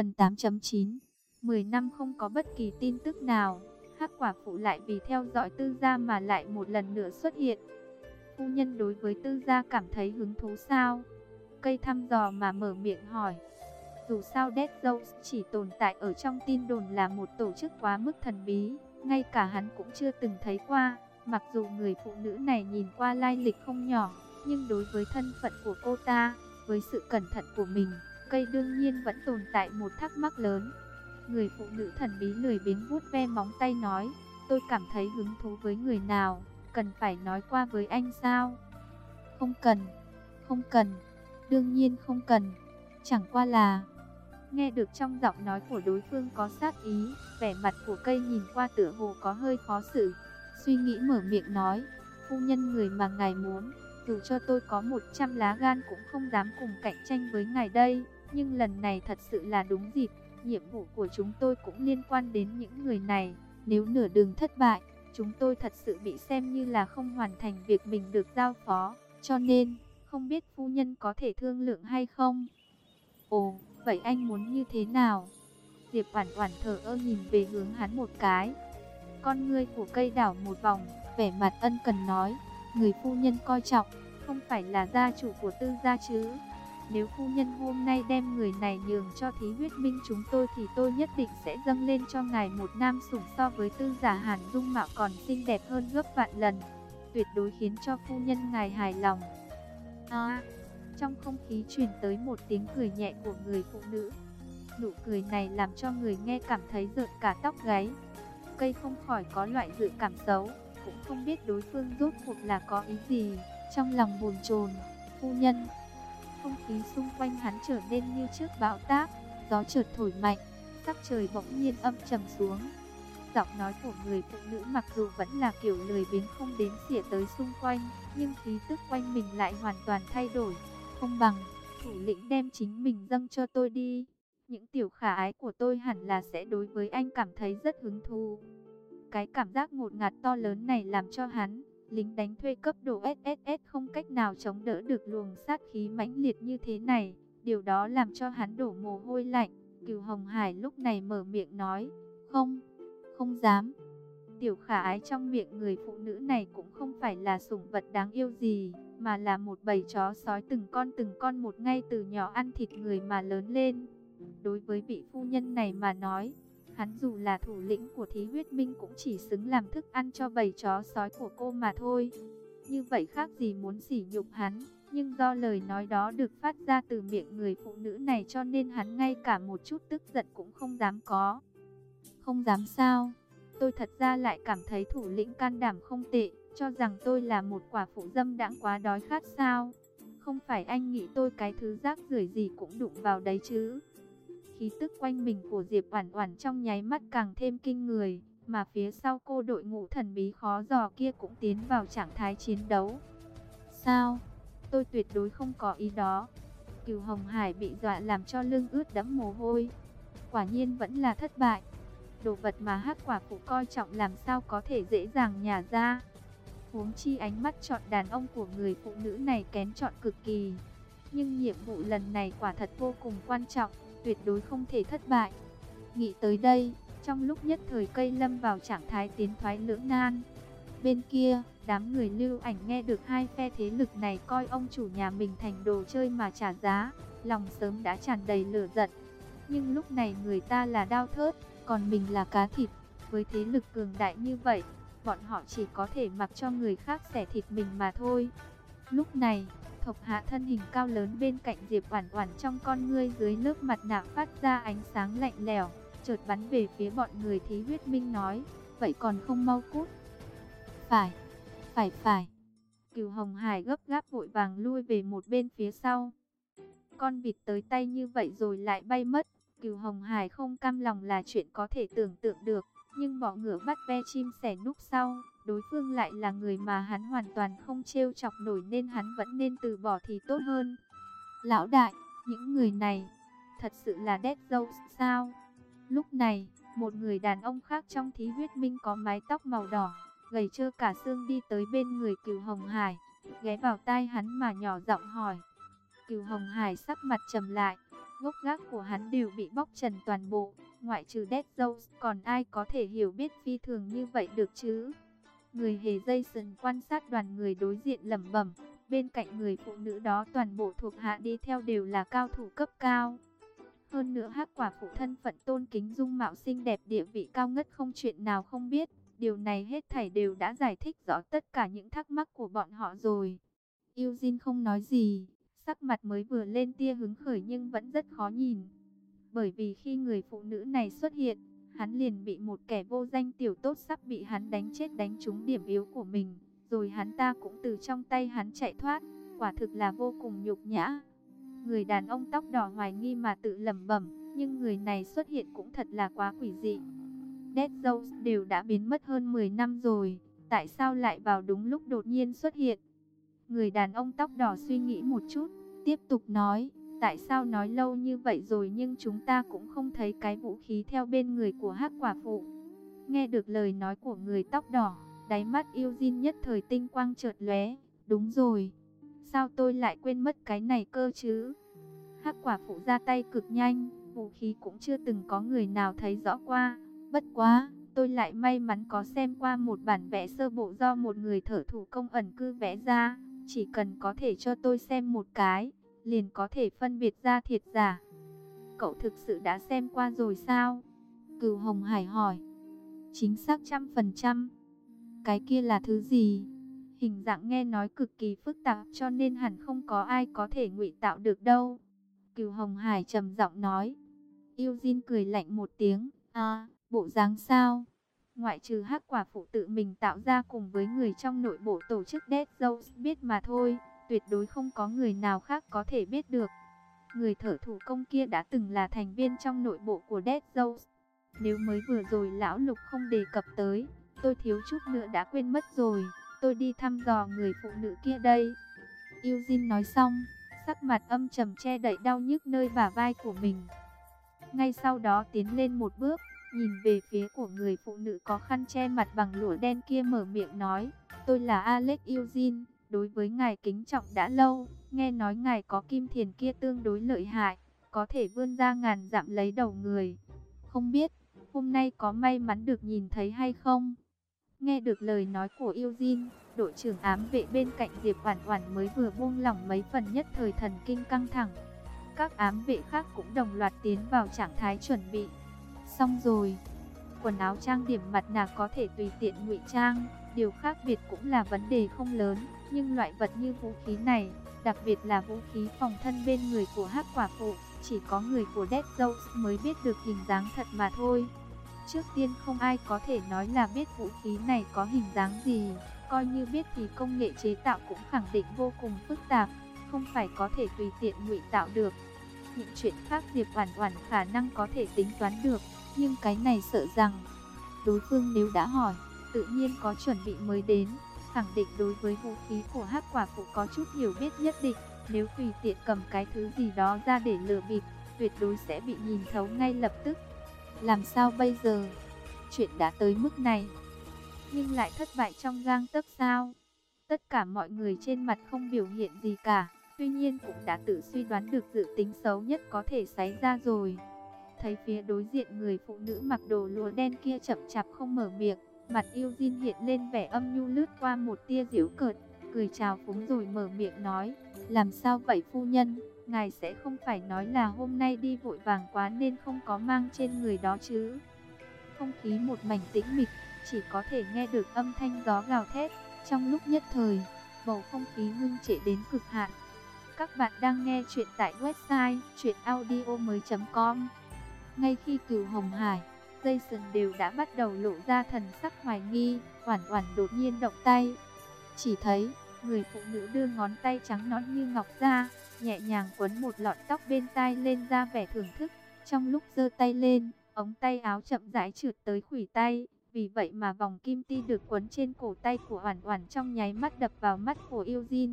Phần 8.9 10 năm không có bất kỳ tin tức nào, hắc quả phụ lại vì theo dõi tư gia mà lại một lần nữa xuất hiện. Phu nhân đối với tư gia cảm thấy hứng thú sao? Cây thăm dò mà mở miệng hỏi. Dù sao Dead Zones chỉ tồn tại ở trong tin đồn là một tổ chức quá mức thần bí, ngay cả hắn cũng chưa từng thấy qua. Mặc dù người phụ nữ này nhìn qua lai lịch không nhỏ, nhưng đối với thân phận của cô ta, với sự cẩn thận của mình, cây đương nhiên vẫn tồn tại một thắc mắc lớn. Người phụ nữ thần bí lười biếng vuốt ve móng tay nói, tôi cảm thấy hứng thú với người nào, cần phải nói qua với anh sao? Không cần, không cần, đương nhiên không cần, chẳng qua là... Nghe được trong giọng nói của đối phương có sát ý, vẻ mặt của cây nhìn qua tựa hồ có hơi khó xử. Suy nghĩ mở miệng nói, phu nhân người mà ngài muốn, dù cho tôi có 100 lá gan cũng không dám cùng cạnh tranh với ngài đây. Nhưng lần này thật sự là đúng dịp, nhiệm vụ của chúng tôi cũng liên quan đến những người này. Nếu nửa đường thất bại, chúng tôi thật sự bị xem như là không hoàn thành việc mình được giao phó. Cho nên, không biết phu nhân có thể thương lượng hay không? Ồ, vậy anh muốn như thế nào? Diệp Oản Oản thở ơ nhìn về hướng hắn một cái. Con ngươi của cây đảo một vòng, vẻ mặt ân cần nói, người phu nhân coi trọng, không phải là gia chủ của tư gia chứ? Nếu phu nhân hôm nay đem người này nhường cho thí huyết minh chúng tôi thì tôi nhất định sẽ dâng lên cho ngài một nam sủng so với tư giả hàn dung mạo còn xinh đẹp hơn gấp vạn lần. Tuyệt đối khiến cho phu nhân ngài hài lòng. À, trong không khí truyền tới một tiếng cười nhẹ của người phụ nữ. Nụ cười này làm cho người nghe cảm thấy rợn cả tóc gáy. Cây không khỏi có loại dự cảm xấu, cũng không biết đối phương rốt cuộc là có ý gì. Trong lòng buồn chồn, phu nhân, không khí xung quanh hắn trở nên như trước bão táp, gió chợt thổi mạnh, sắc trời bỗng nhiên âm trầm xuống. Giọng nói của người phụ nữ mặc dù vẫn là kiểu lười biếng không đến xỉa tới xung quanh, nhưng khí tức quanh mình lại hoàn toàn thay đổi. Không bằng, thủ lĩnh đem chính mình dâng cho tôi đi. Những tiểu khả ái của tôi hẳn là sẽ đối với anh cảm thấy rất hứng thú. Cái cảm giác ngột ngạt to lớn này làm cho hắn, lính đánh thuê cấp độ SSS không cách nào chống đỡ được luồng sát khí mãnh liệt như thế này. Điều đó làm cho hắn đổ mồ hôi lạnh. Cửu Hồng Hải lúc này mở miệng nói, không, không dám. Tiểu khả ái trong miệng người phụ nữ này cũng không phải là sủng vật đáng yêu gì, mà là một bầy chó sói từng con từng con một ngay từ nhỏ ăn thịt người mà lớn lên. Đối với vị phu nhân này mà nói, hắn dù là thủ lĩnh của thí huyết minh cũng chỉ xứng làm thức ăn cho bầy chó sói của cô mà thôi. Như vậy khác gì muốn sỉ nhục hắn, nhưng do lời nói đó được phát ra từ miệng người phụ nữ này cho nên hắn ngay cả một chút tức giận cũng không dám có. Không dám sao? Tôi thật ra lại cảm thấy thủ lĩnh can đảm không tệ, cho rằng tôi là một quả phụ dâm đãng quá đói khát sao? Không phải anh nghĩ tôi cái thứ rác rưởi gì cũng đụng vào đấy chứ? Khí tức quanh mình của Diệp Oản Oản trong nháy mắt càng thêm kinh người, mà phía sau cô đội ngũ thần bí khó dò kia cũng tiến vào trạng thái chiến đấu. Sao? Tôi tuyệt đối không có ý đó. Cửu Hồng Hải bị dọa làm cho lưng ướt đẫm mồ hôi. Quả nhiên vẫn là thất bại. Đồ vật mà Hắc Quả phụ coi trọng làm sao có thể dễ dàng nhả ra. Huống chi ánh mắt chọn đàn ông của người phụ nữ này kén chọn cực kỳ. Nhưng nhiệm vụ lần này quả thật vô cùng quan trọng tuyệt đối không thể thất bại. Nghĩ tới đây, trong lúc nhất thời cây lâm vào trạng thái tiến thoái lưỡng nan. Bên kia, đám người lưu ảnh nghe được hai phe thế lực này coi ông chủ nhà mình thành đồ chơi mà trả giá, lòng sớm đã tràn đầy lửa giận. Nhưng lúc này người ta là đao thớt, còn mình là cá thịt, với thế lực cường đại như vậy, bọn họ chỉ có thể mặc cho người khác xẻ thịt mình mà thôi. Lúc này, Thộc hạ thân hình cao lớn bên cạnh Diệp Oản Oản trong con ngươi dưới lớp mặt nạ phát ra ánh sáng lạnh lẽo, chợt bắn về phía bọn người Thí Huyết Minh nói, vậy còn không mau cút. Phải, phải phải. Cửu Hồng Hải gấp gáp vội vàng lui về một bên phía sau. Con vịt tới tay như vậy rồi lại bay mất, Cửu Hồng Hải không cam lòng là chuyện có thể tưởng tượng được, nhưng bỏ ngựa bắt ve chim sẻ núp sau, đối phương lại là người mà hắn hoàn toàn không trêu chọc nổi nên hắn vẫn nên từ bỏ thì tốt hơn. Lão đại, những người này, thật sự là Dead dâu sao? Lúc này, một người đàn ông khác trong thí huyết minh có mái tóc màu đỏ, gầy trơ cả xương đi tới bên người cửu Hồng Hải, ghé vào tai hắn mà nhỏ giọng hỏi. Cửu Hồng Hải sắc mặt trầm lại, gốc gác của hắn đều bị bóc trần toàn bộ, ngoại trừ Dead Jones, còn ai có thể hiểu biết phi thường như vậy được chứ? Người hề Jason quan sát đoàn người đối diện lẩm bẩm, bên cạnh người phụ nữ đó toàn bộ thuộc hạ đi theo đều là cao thủ cấp cao. Hơn nữa hắc quả phụ thân phận tôn kính dung mạo xinh đẹp địa vị cao ngất không chuyện nào không biết. Điều này hết thảy đều đã giải thích rõ tất cả những thắc mắc của bọn họ rồi. Eugene không nói gì, sắc mặt mới vừa lên tia hứng khởi nhưng vẫn rất khó nhìn. Bởi vì khi người phụ nữ này xuất hiện, hắn liền bị một kẻ vô danh tiểu tốt sắp bị hắn đánh chết đánh trúng điểm yếu của mình. Rồi hắn ta cũng từ trong tay hắn chạy thoát, quả thực là vô cùng nhục nhã. Người đàn ông tóc đỏ hoài nghi mà tự lẩm bẩm, nhưng người này xuất hiện cũng thật là quá quỷ dị. Dead Zeus đều đã biến mất hơn 10 năm rồi, tại sao lại vào đúng lúc đột nhiên xuất hiện? Người đàn ông tóc đỏ suy nghĩ một chút, tiếp tục nói, tại sao nói lâu như vậy rồi nhưng chúng ta cũng không thấy cái vũ khí theo bên người của hắc quả phụ. Nghe được lời nói của người tóc đỏ, đáy mắt Eugene nhất thời tinh quang chợt lóe, đúng rồi, sao tôi lại quên mất cái này cơ chứ? Hắc quả phụ ra tay cực nhanh, vũ khí cũng chưa từng có người nào thấy rõ qua. Bất quá, tôi lại may mắn có xem qua một bản vẽ sơ bộ do một người thợ thủ công ẩn cư vẽ ra. Chỉ cần có thể cho tôi xem một cái, liền có thể phân biệt ra thiệt giả. Cậu thực sự đã xem qua rồi sao? Cửu Hồng Hải hỏi. Chính xác trăm phần trăm. Cái kia là thứ gì? Hình dạng nghe nói cực kỳ phức tạp cho nên hẳn không có ai có thể ngụy tạo được đâu. Cửu Hồng Hải trầm giọng nói. Eugene cười lạnh một tiếng. À, bộ dáng sao? Ngoại trừ hắc quả phụ tự mình tạo ra cùng với người trong nội bộ tổ chức Dead Zones biết mà thôi, tuyệt đối không có người nào khác có thể biết được. Người thợ thủ công kia đã từng là thành viên trong nội bộ của Dead Jones. Nếu mới vừa rồi lão lục không đề cập tới, tôi thiếu chút nữa đã quên mất rồi, tôi đi thăm dò người phụ nữ kia đây. Eugene nói xong, sắc mặt âm trầm che đậy đau nhức nơi bả vai của mình. Ngay sau đó tiến lên một bước, nhìn về phía của người phụ nữ có khăn che mặt bằng lụa đen kia mở miệng nói, tôi là Alex Eugene, đối với ngài kính trọng đã lâu, nghe nói ngài có kim thiền kia tương đối lợi hại, có thể vươn ra ngàn dặm lấy đầu người. Không biết, hôm nay có may mắn được nhìn thấy hay không? Nghe được lời nói của Eugene, đội trưởng ám vệ bên cạnh Diệp Oản Oản mới vừa buông lỏng mấy phần nhất thời thần kinh căng thẳng. Các ám vệ khác cũng đồng loạt tiến vào trạng thái chuẩn bị. Xong rồi, quần áo trang điểm mặt nạ có thể tùy tiện ngụy trang, điều khác biệt cũng là vấn đề không lớn, nhưng loại vật như vũ khí này, đặc biệt là vũ khí phòng thân bên người của Hắc Quả phụ, chỉ có người của Dead Jones mới biết được hình dáng thật mà thôi. Trước tiên không ai có thể nói là biết vũ khí này có hình dáng gì, coi như biết thì công nghệ chế tạo cũng khẳng định vô cùng phức tạp, không phải có thể tùy tiện ngụy tạo được. Những chuyện khác Diệp Hoàn Hoàn khả năng có thể tính toán được, nhưng cái này sợ rằng đối phương nếu đã hỏi, tự nhiên có chuẩn bị mới đến, khẳng định đối với vũ khí của Hắc Quả phụ có chút hiểu biết nhất định, nếu tùy tiện cầm cái thứ gì đó ra để lừa bịp, tuyệt đối sẽ bị nhìn thấu ngay lập tức. Làm sao bây giờ? Chuyện đã tới mức này, nhưng lại thất bại trong gang tấc sao? Tất cả mọi người trên mặt không biểu hiện gì cả, tuy nhiên cũng đã tự suy đoán được dự tính xấu nhất có thể xảy ra rồi. Thấy phía đối diện người phụ nữ mặc đồ lụa đen kia chậm chạp không mở miệng, mặt Eugene hiện lên vẻ âm nhu lướt qua một tia giễu cợt, cười chào phúng rồi mở miệng nói, làm sao vậy phu nhân, ngài sẽ không phải nói là hôm nay đi vội vàng quá nên không có mang trên người đó chứ. Không khí một mảnh tĩnh mịch, chỉ có thể nghe được âm thanh gió gào thét, trong lúc nhất thời, bầu không khí ngưng trệ đến cực hạn. Các bạn đang nghe chuyện tại website chuyenaudio.com Ngay khi cửu Hồng Hải, Jason đều đã bắt đầu lộ ra thần sắc hoài nghi, Oản Oản đột nhiên động tay. Chỉ thấy, người phụ nữ đưa ngón tay trắng nõn như ngọc ra, nhẹ nhàng quấn một lọn tóc bên tai lên ra vẻ thưởng thức. Trong lúc giơ tay lên, ống tay áo chậm rãi trượt tới khuỷu tay, vì vậy mà vòng kim ti được quấn trên cổ tay của Oản Oản trong nháy mắt đập vào mắt của Eugene.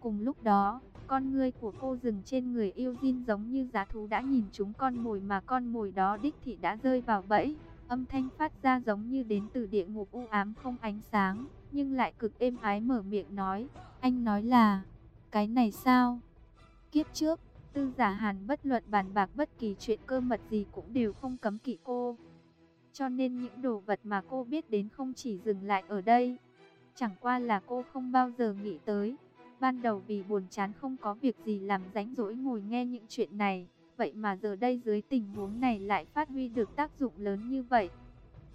Cùng lúc đó, con ngươi của cô dừng trên người yêu Jin giống như giá thú đã nhìn chúng con mồi mà con mồi đó đích thị đã rơi vào bẫy. Âm thanh phát ra giống như đến từ địa ngục u ám không ánh sáng, nhưng lại cực êm ái mở miệng nói. Anh nói là, cái này sao? Kiếp trước, Tư giả hàn bất luận bàn bạc bất kỳ chuyện cơ mật gì cũng đều không cấm kỵ cô. Cho nên những đồ vật mà cô biết đến không chỉ dừng lại ở đây. Chẳng qua là cô không bao giờ nghĩ tới. Ban đầu vì buồn chán không có việc gì làm rảnh rỗi ngồi nghe những chuyện này. Vậy mà giờ đây dưới tình huống này lại phát huy được tác dụng lớn như vậy.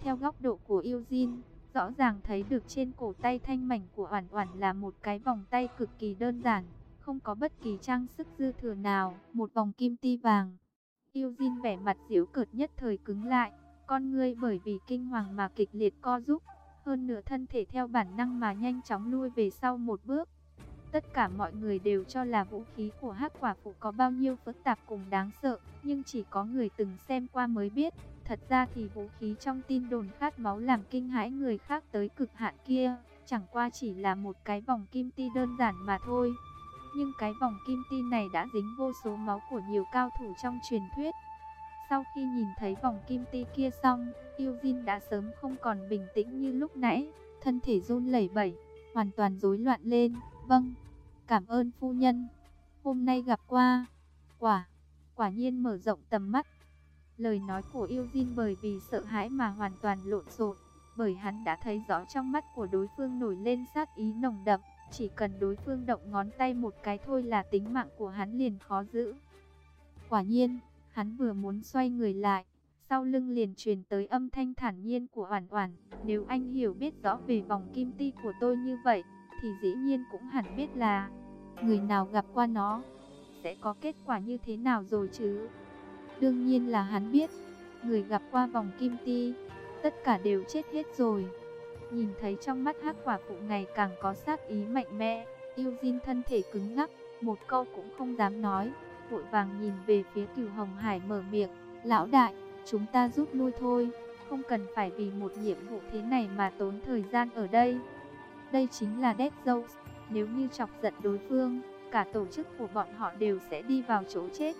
Theo góc độ của Eugene, rõ ràng thấy được trên cổ tay thanh mảnh của Oản Oản là một cái vòng tay cực kỳ đơn giản, không có bất kỳ trang sức dư thừa nào, một vòng kim ti vàng. Eugene vẻ mặt giễu cợt nhất thời cứng lại, con ngươi bởi vì kinh hoàng mà kịch liệt co rúm, hơn nửa thân thể theo bản năng mà nhanh chóng lui về sau một bước. Tất cả mọi người đều cho là vũ khí của hắc quả phụ có bao nhiêu phức tạp cùng đáng sợ, nhưng chỉ có người từng xem qua mới biết. Thật ra thì vũ khí trong tin đồn khát máu làm kinh hãi người khác tới cực hạn kia, chẳng qua chỉ là một cái vòng kim ti đơn giản mà thôi. Nhưng cái vòng kim ti này đã dính vô số máu của nhiều cao thủ trong truyền thuyết. Sau khi nhìn thấy vòng kim ti kia xong, Eugene đã sớm không còn bình tĩnh như lúc nãy, thân thể run lẩy bẩy, hoàn toàn rối loạn lên. Vâng, cảm ơn phu nhân. Hôm nay gặp qua, quả, quả nhiên mở rộng tầm mắt. Lời nói của Eugene bởi vì sợ hãi mà hoàn toàn lộn xộn, bởi hắn đã thấy rõ trong mắt của đối phương nổi lên sát ý nồng đậm, chỉ cần đối phương động ngón tay một cái thôi là tính mạng của hắn liền khó giữ. Quả nhiên, hắn vừa muốn xoay người lại, sau lưng liền truyền tới âm thanh thản nhiên của Oản Oản, nếu anh hiểu biết rõ về vòng kim ti của tôi như vậy, thì dĩ nhiên cũng hẳn biết là người nào gặp qua nó sẽ có kết quả như thế nào rồi chứ. Đương nhiên là hắn biết, người gặp qua vòng kim ti, tất cả đều chết hết rồi. Nhìn thấy trong mắt hắc quả phụ ngày càng có sát ý mạnh mẽ, Eugene thân thể cứng ngắc, một câu cũng không dám nói, vội vàng nhìn về phía cửu Hồng Hải mở miệng, lão đại, chúng ta rút lui thôi, không cần phải vì một nhiệm vụ thế này mà tốn thời gian ở đây. Đây chính là Death Zone, nếu như chọc giận đối phương, cả tổ chức của bọn họ đều sẽ đi vào chỗ chết.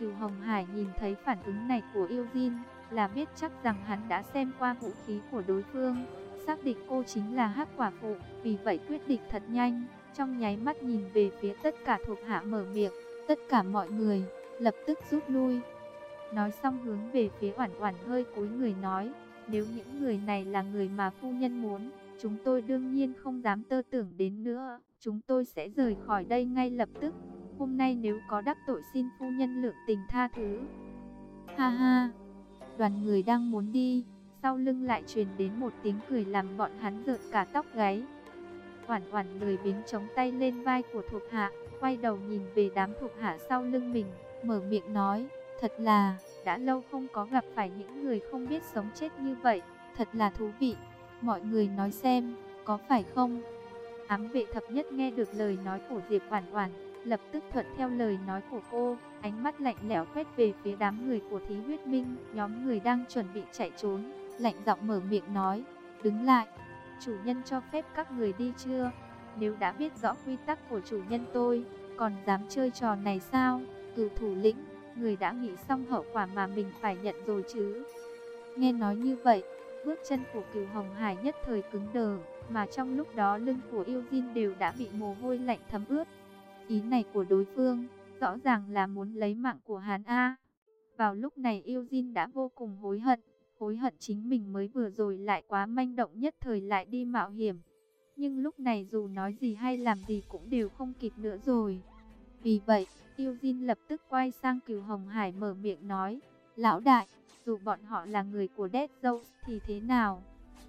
Cửu Hồng Hải nhìn thấy phản ứng này của Eugene, là biết chắc rằng hắn đã xem qua vũ khí của đối phương, xác định cô chính là hắc quả phụ, vì vậy quyết định thật nhanh, trong nháy mắt nhìn về phía tất cả thuộc hạ mở miệng, tất cả mọi người, lập tức rút lui. Nói xong hướng về phía Oản Oản hơi cúi người nói, nếu những người này là người mà phu nhân muốn, chúng tôi đương nhiên không dám tơ tưởng đến nữa, chúng tôi sẽ rời khỏi đây ngay lập tức. Hôm nay nếu có đắc tội xin phu nhân lượng tình tha thứ. Ha ha, đoàn người đang muốn đi, sau lưng lại truyền đến một tiếng cười làm bọn hắn rợn cả tóc gáy. Oản Oản lười biếng chống tay lên vai của thuộc hạ, quay đầu nhìn về đám thuộc hạ sau lưng mình, mở miệng nói, thật là, đã lâu không có gặp phải những người không biết sống chết như vậy, thật là thú vị. Mọi người nói xem, có phải không? Ám vệ thập nhất nghe được lời nói của Diệp Oản Oản, lập tức thuận theo lời nói của cô, ánh mắt lạnh lẽo quét về phía đám người của Thí Huyết Minh, nhóm người đang chuẩn bị chạy trốn, lạnh giọng mở miệng nói, "Đứng lại, chủ nhân cho phép các người đi chưa? Nếu đã biết rõ quy tắc của chủ nhân tôi, còn dám chơi trò này sao?" Cửu thủ lĩnh, người đã nghĩ xong hậu quả mà mình phải nhận rồi chứ? Nghe nói như vậy, bước chân của Cửu Hồng Hải nhất thời cứng đờ, mà trong lúc đó lưng của Yêu Jin đều đã bị mồ hôi lạnh thấm ướt. Ý này của đối phương, rõ ràng là muốn lấy mạng của hắn A. Vào lúc này Yêu Jin đã vô cùng hối hận, hối hận chính mình mới vừa rồi lại quá manh động nhất thời lại đi mạo hiểm. Nhưng lúc này dù nói gì hay làm gì cũng đều không kịp nữa rồi. Vì vậy, Yêu Jin lập tức quay sang Cửu Hồng Hải mở miệng nói, Lão đại, dù bọn họ là người của Dead Zone thì thế nào?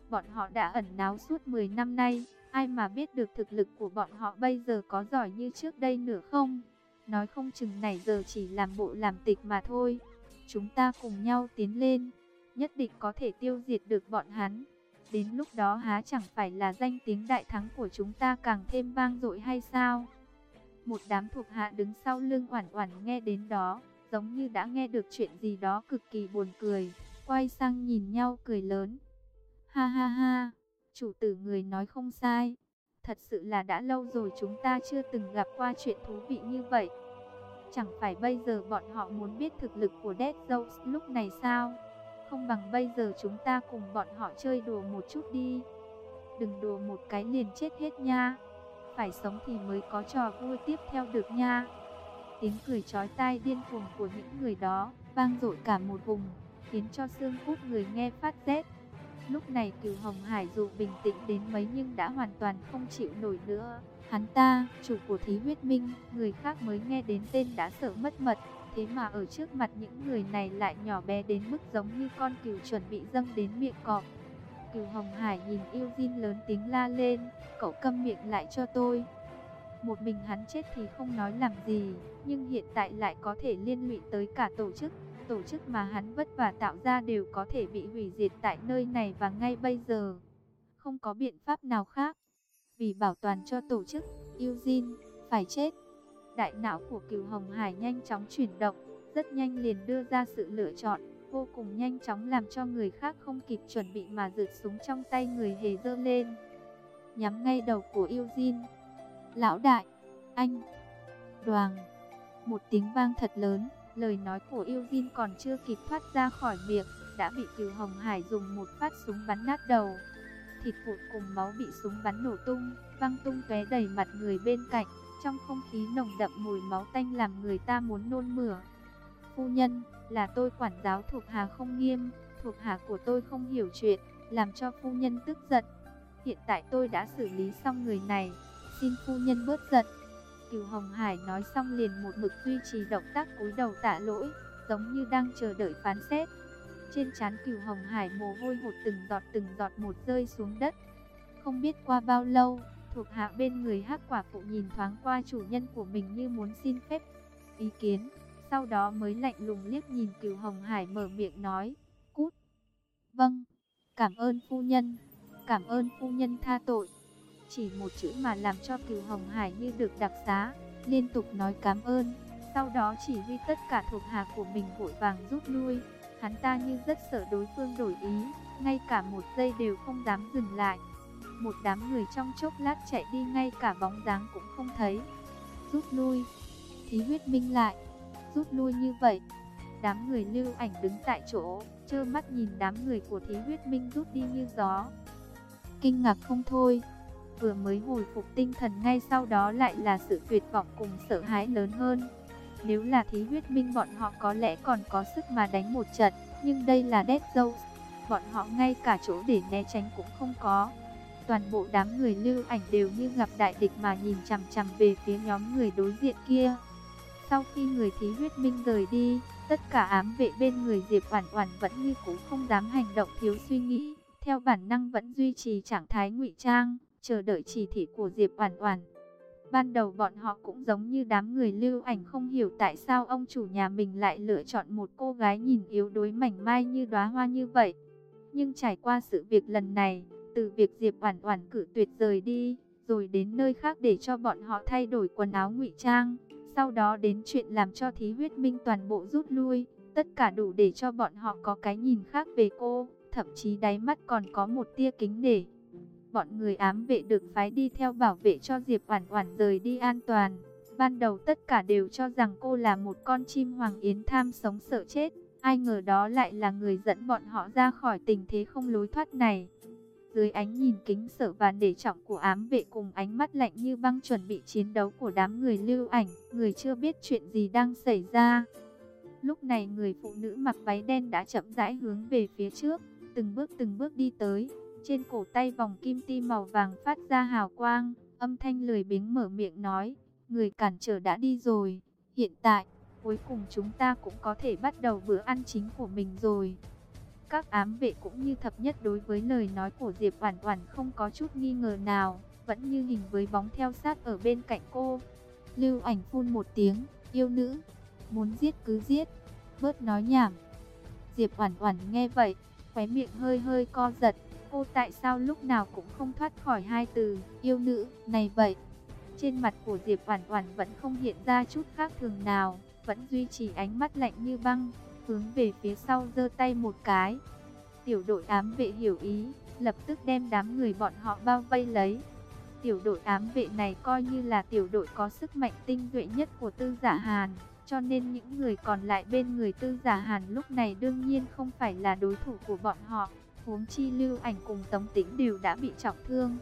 Bọn họ đã ẩn náu suốt 10 năm nay, ai mà biết được thực lực của bọn họ bây giờ có giỏi như trước đây nữa không? Nói không chừng này giờ chỉ làm bộ làm tịch mà thôi. Chúng ta cùng nhau tiến lên, nhất định có thể tiêu diệt được bọn hắn. Đến lúc đó há chẳng phải là danh tiếng đại thắng của chúng ta càng thêm vang dội hay sao? Một đám thuộc hạ đứng sau lưng oản oản nghe đến đó, giống như đã nghe được chuyện gì đó cực kỳ buồn cười, quay sang nhìn nhau cười lớn. Ha ha ha, chủ tử người nói không sai. Thật sự là đã lâu rồi chúng ta chưa từng gặp qua chuyện thú vị như vậy. Chẳng phải bây giờ bọn họ muốn biết thực lực của Dead Zone lúc này sao? Không bằng bây giờ chúng ta cùng bọn họ chơi đùa một chút đi. Đừng đùa một cái liền chết hết nha. Phải sống thì mới có trò vui tiếp theo được nha. tiếng cười chói tai điên cuồng của những người đó, vang dội cả một vùng, khiến cho xương cốt người nghe phát rét. Lúc này Cửu Hồng Hải dù bình tĩnh đến mấy nhưng đã hoàn toàn không chịu nổi nữa. Hắn ta, chủ của thí huyết minh, người khác mới nghe đến tên đã sợ mất mật. Thế mà ở trước mặt những người này lại nhỏ bé đến mức giống như con cừu chuẩn bị dâng đến miệng cọp. Cửu Hồng Hải nhìn yêu Jin lớn tiếng la lên, cậu câm miệng lại cho tôi. Một mình hắn chết thì không nói làm gì, nhưng hiện tại lại có thể liên lụy tới cả tổ chức. Tổ chức mà hắn vất vả tạo ra đều có thể bị hủy diệt tại nơi này và ngay bây giờ. Không có biện pháp nào khác. Vì bảo toàn cho tổ chức, Eugene phải chết. Đại não của cửu Hồng Hải nhanh chóng chuyển động, rất nhanh liền đưa ra sự lựa chọn, vô cùng nhanh chóng làm cho người khác không kịp chuẩn bị mà rượt súng trong tay người hề dơ lên. Nhắm ngay đầu của Eugene. Lão đại, anh, đoàn, một tiếng vang thật lớn, lời nói của Eugene còn chưa kịp thoát ra khỏi miệng, đã bị cửu Hồng Hải dùng một phát súng bắn nát đầu thịt vụn cùng máu bị súng bắn nổ tung, văng tung tóe đầy mặt người bên cạnh, trong không khí nồng đậm mùi máu tanh làm người ta muốn nôn mửa. Phu nhân, là tôi quản giáo thuộc hạ không nghiêm, thuộc hạ của tôi không hiểu chuyện, làm cho phu nhân tức giận. Hiện tại tôi đã xử lý xong người này, xin phu nhân bớt giận. Cửu Hồng Hải nói xong liền một mực duy trì động tác cúi đầu tạ lỗi, giống như đang chờ đợi phán xét. Trên trán cửu hồng hải mồ hôi hột từng giọt từng giọt một rơi xuống đất. Không biết qua bao lâu, thuộc hạ bên người hắc quả phụ nhìn thoáng qua chủ nhân của mình như muốn xin phép ý kiến. Sau đó mới lạnh lùng liếc nhìn cửu hồng hải mở miệng nói, cút. Vâng, cảm ơn phu nhân, cảm ơn phu nhân tha tội. Chỉ một chữ mà làm cho cửu hồng hải như được đặc xá, liên tục nói cảm ơn. Sau đó chỉ huy tất cả thuộc hạ của mình vội vàng rút lui. Hắn ta như rất sợ đối phương đổi ý, ngay cả một giây đều không dám dừng lại. Một đám người trong chốc lát chạy đi ngay cả bóng dáng cũng không thấy. Rút lui, thí huyết minh lại, rút lui như vậy. Đám người lưu ảnh đứng tại chỗ, trơ mắt nhìn đám người của thí huyết minh rút đi như gió. Kinh ngạc không thôi, vừa mới hồi phục tinh thần ngay sau đó lại là sự tuyệt vọng cùng sợ hãi lớn hơn. Nếu là thí huyết minh bọn họ có lẽ còn có sức mà đánh một trận, nhưng đây là Dead Zone. Bọn họ ngay cả chỗ để né tránh cũng không có. Toàn bộ đám người lưu ảnh đều như gặp đại địch mà nhìn chằm chằm về phía nhóm người đối diện kia. Sau khi người thí huyết minh rời đi, tất cả ám vệ bên người Diệp Oản Oản vẫn như cũ không dám hành động thiếu suy nghĩ, theo bản năng vẫn duy trì trạng thái ngụy trang, chờ đợi chỉ thị của Diệp Oản Oản. Ban đầu bọn họ cũng giống như đám người lưu ảnh không hiểu tại sao ông chủ nhà mình lại lựa chọn một cô gái nhìn yếu đuối mảnh mai như đóa hoa như vậy. Nhưng trải qua sự việc lần này, từ việc Diệp Oản Oản cử tuyệt rời đi, rồi đến nơi khác để cho bọn họ thay đổi quần áo ngụy trang, sau đó đến chuyện làm cho thí huyết minh toàn bộ rút lui, tất cả đủ để cho bọn họ có cái nhìn khác về cô, thậm chí đáy mắt còn có một tia kính nể bọn người ám vệ được phái đi theo bảo vệ cho Diệp Oản Oản rời đi an toàn. Ban đầu tất cả đều cho rằng cô là một con chim hoàng yến tham sống sợ chết, ai ngờ đó lại là người dẫn bọn họ ra khỏi tình thế không lối thoát này. Dưới ánh nhìn kính sợ và nể trọng của ám vệ cùng ánh mắt lạnh như băng chuẩn bị chiến đấu của đám người lưu ảnh, người chưa biết chuyện gì đang xảy ra. Lúc này người phụ nữ mặc váy đen đã chậm rãi hướng về phía trước, từng bước từng bước đi tới, trên cổ tay vòng kim ti màu vàng phát ra hào quang, âm thanh lười biếng mở miệng nói, người cản trở đã đi rồi, hiện tại, cuối cùng chúng ta cũng có thể bắt đầu bữa ăn chính của mình rồi. Các ám vệ cũng như thập nhất đối với lời nói của Diệp Oản Oản không có chút nghi ngờ nào, vẫn như hình với bóng theo sát ở bên cạnh cô. Lưu Ảnh phun một tiếng, "Yêu nữ, muốn giết cứ giết, bớt nói nhảm." Diệp Oản Oản nghe vậy, khóe miệng hơi hơi co giật, cô tại sao lúc nào cũng không thoát khỏi hai từ yêu nữ này vậy? Trên mặt của Diệp Oản Oản vẫn không hiện ra chút khác thường nào, vẫn duy trì ánh mắt lạnh như băng, hướng về phía sau giơ tay một cái. Tiểu đội ám vệ hiểu ý, lập tức đem đám người bọn họ bao vây lấy. Tiểu đội ám vệ này coi như là tiểu đội có sức mạnh tinh nhuệ nhất của Tư Giả Hàn, cho nên những người còn lại bên người Tư Giả Hàn lúc này đương nhiên không phải là đối thủ của bọn họ. Huống chi lưu ảnh cùng Tống Tĩnh đều đã bị trọng thương.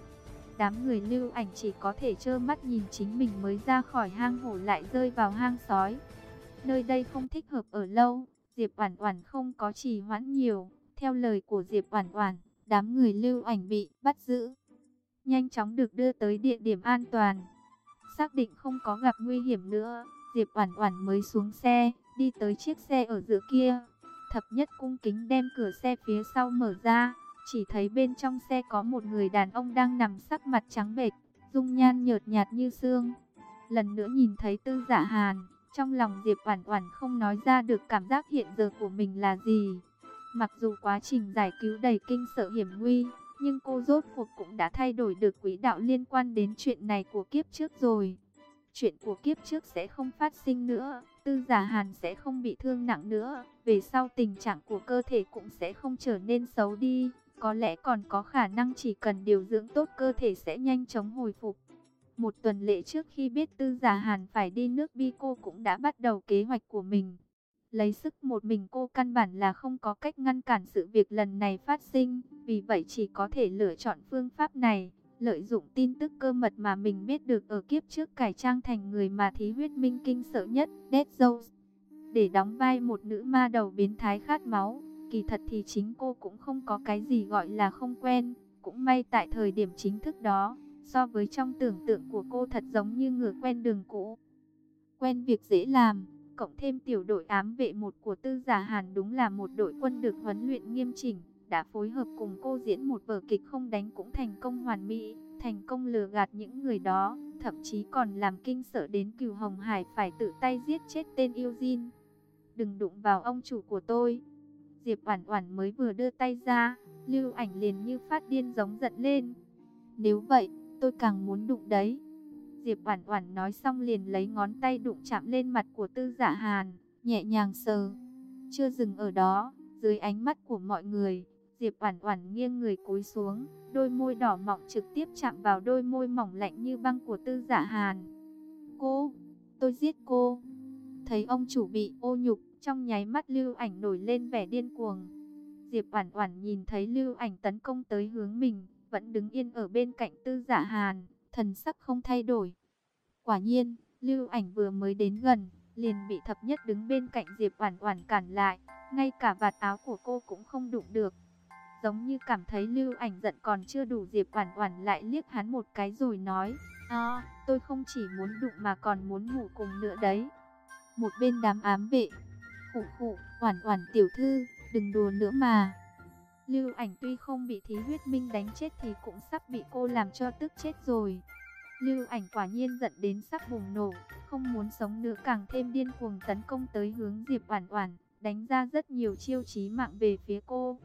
Đám người lưu ảnh chỉ có thể trơ mắt nhìn chính mình mới ra khỏi hang hổ lại rơi vào hang sói. Nơi đây không thích hợp ở lâu, Diệp Oản Oản không có trì hoãn nhiều, theo lời của Diệp Oản Oản, đám người lưu ảnh bị bắt giữ. Nhanh chóng được đưa tới địa điểm an toàn. Xác định không có gặp nguy hiểm nữa, Diệp Oản Oản mới xuống xe, đi tới chiếc xe ở giữa kia. Thập nhất cung kính đem cửa xe phía sau mở ra, chỉ thấy bên trong xe có một người đàn ông đang nằm sắc mặt trắng bệch, dung nhan nhợt nhạt như xương. Lần nữa nhìn thấy Tư Dạ Hàn, trong lòng Diệp Oản Oản không nói ra được cảm giác hiện giờ của mình là gì. Mặc dù quá trình giải cứu đầy kinh sợ hiểm nguy, nhưng cô rốt cuộc cũng đã thay đổi được quỹ đạo liên quan đến chuyện này của kiếp trước rồi. Chuyện của kiếp trước sẽ không phát sinh nữa, Tư Giả Hàn sẽ không bị thương nặng nữa, về sau tình trạng của cơ thể cũng sẽ không trở nên xấu đi, có lẽ còn có khả năng chỉ cần điều dưỡng tốt cơ thể sẽ nhanh chóng hồi phục. Một tuần lễ trước khi biết Tư Giả Hàn phải đi nước Bi cô cũng đã bắt đầu kế hoạch của mình. Lấy sức một mình cô căn bản là không có cách ngăn cản sự việc lần này phát sinh, vì vậy chỉ có thể lựa chọn phương pháp này, lợi dụng tin tức cơ mật mà mình biết được ở kiếp trước cải trang thành người mà thí huyết minh kinh sợ nhất, Dead Zones. Để đóng vai một nữ ma đầu biến thái khát máu, kỳ thật thì chính cô cũng không có cái gì gọi là không quen, cũng may tại thời điểm chính thức đó, so với trong tưởng tượng của cô thật giống như người quen đường cũ. Quen việc dễ làm, cộng thêm tiểu đội ám vệ một của tư giả hàn đúng là một đội quân được huấn luyện nghiêm chỉnh, đã phối hợp cùng cô diễn một vở kịch không đánh cũng thành công hoàn mỹ, thành công lừa gạt những người đó, thậm chí còn làm kinh sợ đến cửu Hồng Hải phải tự tay giết chết tên yêu Jin. Đừng đụng vào ông chủ của tôi. Diệp Oản Oản mới vừa đưa tay ra, Lưu Ảnh liền như phát điên giống giận lên. Nếu vậy, tôi càng muốn đụng đấy. Diệp Oản Oản nói xong liền lấy ngón tay đụng chạm lên mặt của Tư Dạ Hàn, nhẹ nhàng sờ. Chưa dừng ở đó, dưới ánh mắt của mọi người, Diệp Oản Oản nghiêng người cúi xuống, đôi môi đỏ mọng trực tiếp chạm vào đôi môi mỏng lạnh như băng của Tư Dạ Hàn. "Cô, tôi giết cô." Thấy ông chủ bị ô nhục, trong nháy mắt Lưu Ảnh nổi lên vẻ điên cuồng. Diệp Oản Oản nhìn thấy Lưu Ảnh tấn công tới hướng mình, vẫn đứng yên ở bên cạnh Tư Dạ Hàn, thần sắc không thay đổi. Quả nhiên, Lưu Ảnh vừa mới đến gần, liền bị thập nhất đứng bên cạnh Diệp Oản Oản cản lại, ngay cả vạt áo của cô cũng không đụng được. Giống như cảm thấy Lưu Ảnh giận còn chưa đủ Diệp Oản Oản lại liếc hắn một cái rồi nói: "A, tôi không chỉ muốn đụng mà còn muốn ngủ cùng nữa đấy." Một bên đám ám vệ, "Khụ khụ, Oản Oản tiểu thư, đừng đùa nữa mà." Lưu Ảnh tuy không bị Thí Huyết Minh đánh chết thì cũng sắp bị cô làm cho tức chết rồi. Lưu Ảnh quả nhiên giận đến sắp bùng nổ, không muốn sống nữa càng thêm điên cuồng tấn công tới hướng Diệp Oản Oản, đánh ra rất nhiều chiêu chí mạng về phía cô.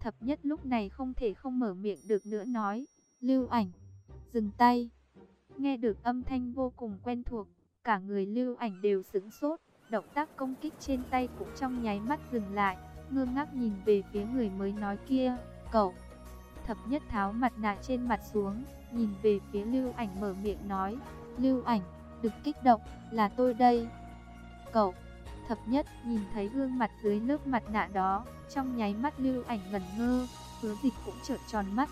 Thập nhất lúc này không thể không mở miệng được nữa nói, Lưu ảnh, dừng tay. Nghe được âm thanh vô cùng quen thuộc, cả người lưu ảnh đều sững sốt, động tác công kích trên tay cũng trong nháy mắt dừng lại, ngơ ngác nhìn về phía người mới nói kia, cậu. Thập nhất tháo mặt nạ trên mặt xuống, nhìn về phía lưu ảnh mở miệng nói, lưu ảnh, đừng kích động, là tôi đây. Cậu, thập nhất nhìn thấy gương mặt dưới lớp mặt nạ đó, trong nháy mắt lưu ảnh ngẩn ngơ, hứa dịch cũng trợn tròn mắt.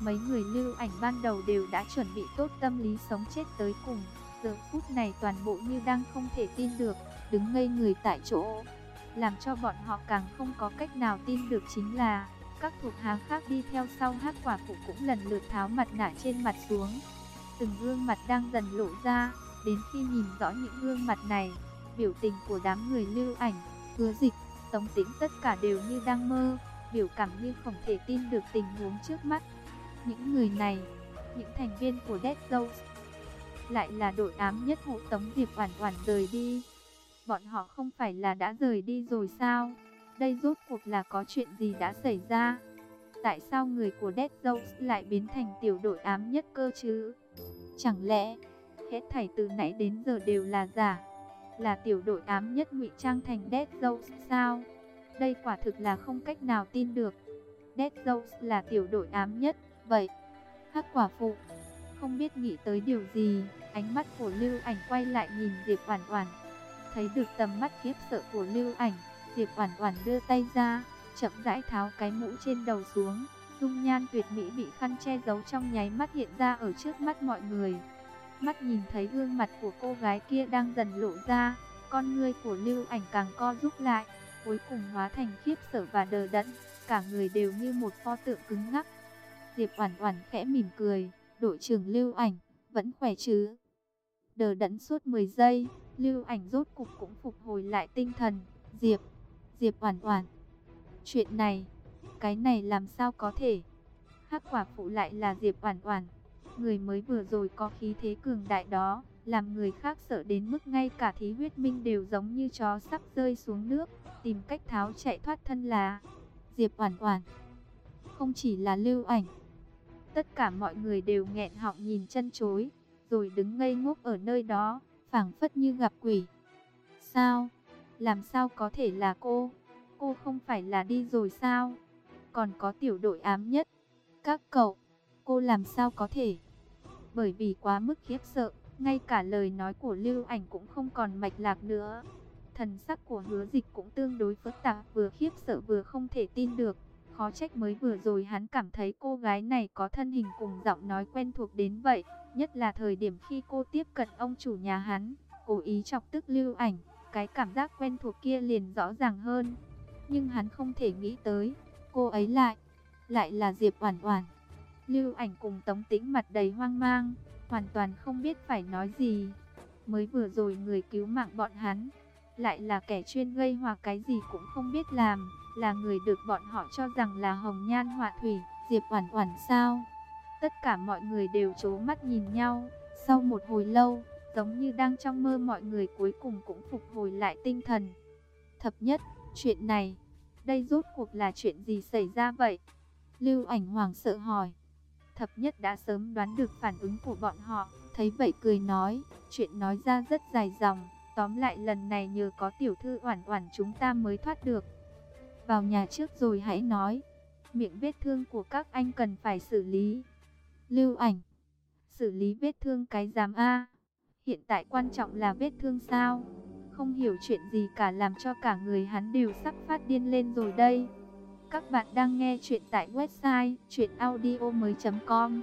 Mấy người lưu ảnh ban đầu đều đã chuẩn bị tốt tâm lý sống chết tới cùng, giờ phút này toàn bộ như đang không thể tin được, đứng ngây người tại chỗ. Làm cho bọn họ càng không có cách nào tin được chính là, các thuộc hạ khác đi theo sau hát quả phụ cũng lần lượt tháo mặt nạ trên mặt xuống. Từng gương mặt đang dần lộ ra, đến khi nhìn rõ những gương mặt này, biểu tình của đám người lưu ảnh, hứa dịch, Tống tĩnh tất cả đều như đang mơ, biểu cảm như không thể tin được tình huống trước mắt. Những người này, những thành viên của Dead Zone, lại là đội ám nhất hộ Tống Diệp Hoàn Hoàn rời đi. Bọn họ không phải là đã rời đi rồi sao? Đây rốt cuộc là có chuyện gì đã xảy ra? Tại sao người của Dead Zone lại biến thành tiểu đội ám nhất cơ chứ? Chẳng lẽ hết thảy từ nãy đến giờ đều là giả? là tiểu đội ám nhất ngụy trang thành Dead Zones sao? Đây quả thực là không cách nào tin được. Dead Zones là tiểu đội ám nhất, vậy Hắc quả phụ không biết nghĩ tới điều gì, ánh mắt của Lưu Ảnh quay lại nhìn Diệp Oản Oản. Thấy được tầm mắt khiếp sợ của Lưu Ảnh, Diệp Oản Oản đưa tay ra, chậm rãi tháo cái mũ trên đầu xuống, Dung nhan tuyệt mỹ bị khăn che giấu trong nháy mắt hiện ra ở trước mắt mọi người. Mắt nhìn thấy gương mặt của cô gái kia đang dần lộ ra, con ngươi của lưu ảnh càng co rút lại, cuối cùng hóa thành khiếp sợ và đờ đẫn, cả người đều như một pho tượng cứng ngắc. Diệp Oản Oản khẽ mỉm cười, "Đội trưởng Lưu Ảnh, vẫn khỏe chứ?" Đờ đẫn suốt 10 giây, Lưu Ảnh rốt cục cũng phục hồi lại tinh thần, "Diệp, Diệp Oản Oản, chuyện này, cái này làm sao có thể?" Hắc quả phụ lại là Diệp Oản Oản, người mới vừa rồi có khí thế cường đại đó, làm người khác sợ đến mức ngay cả thí huyết minh đều giống như chó sắp rơi xuống nước, tìm cách tháo chạy thoát thân là Diệp Oản Oản. Không chỉ là Lưu Ảnh, tất cả mọi người đều nghẹn họng nhìn chân chối, rồi đứng ngây ngốc ở nơi đó, phảng phất như gặp quỷ. Sao? Làm sao có thể là cô? Cô không phải là đi rồi sao? Còn có tiểu đội ám nhất. Các cậu, cô làm sao có thể? Bởi vì quá mức khiếp sợ, ngay cả lời nói của Lưu Ảnh cũng không còn mạch lạc nữa. Thần sắc của hứa dịch cũng tương đối phức tạp, vừa khiếp sợ vừa không thể tin được. Khó trách mới vừa rồi hắn cảm thấy cô gái này có thân hình cùng giọng nói quen thuộc đến vậy. Nhất là thời điểm khi cô tiếp cận ông chủ nhà hắn, cố ý chọc tức lưu ảnh, cái cảm giác quen thuộc kia liền rõ ràng hơn. Nhưng hắn không thể nghĩ tới, cô ấy lại, lại là Diệp Oản Oản. Lưu ảnh cùng Tống Tĩnh mặt đầy hoang mang, hoàn toàn không biết phải nói gì. Mới vừa rồi người cứu mạng bọn hắn, lại là kẻ chuyên gây hòa cái gì cũng không biết làm, là người được bọn họ cho rằng là hồng nhan họa thủy, Diệp Oản Oản sao? Tất cả mọi người đều trố mắt nhìn nhau, sau một hồi lâu, giống như đang trong mơ mọi người cuối cùng cũng phục hồi lại tinh thần. Thập nhất, chuyện này, đây rốt cuộc là chuyện gì xảy ra vậy? Lưu ảnh hoàng sợ hỏi. Thập nhất đã sớm đoán được phản ứng của bọn họ, thấy vậy cười nói, chuyện nói ra rất dài dòng, tóm lại lần này nhờ có tiểu thư oản oản chúng ta mới thoát được. Vào nhà trước rồi hãy nói, miệng vết thương của các anh cần phải xử lý. Lưu ảnh, xử lý vết thương cái giám A, hiện tại quan trọng là vết thương sao? Không hiểu chuyện gì cả làm cho cả người hắn đều sắp phát điên lên rồi đây. Các bạn đang nghe chuyện tại website chuyenaudio.com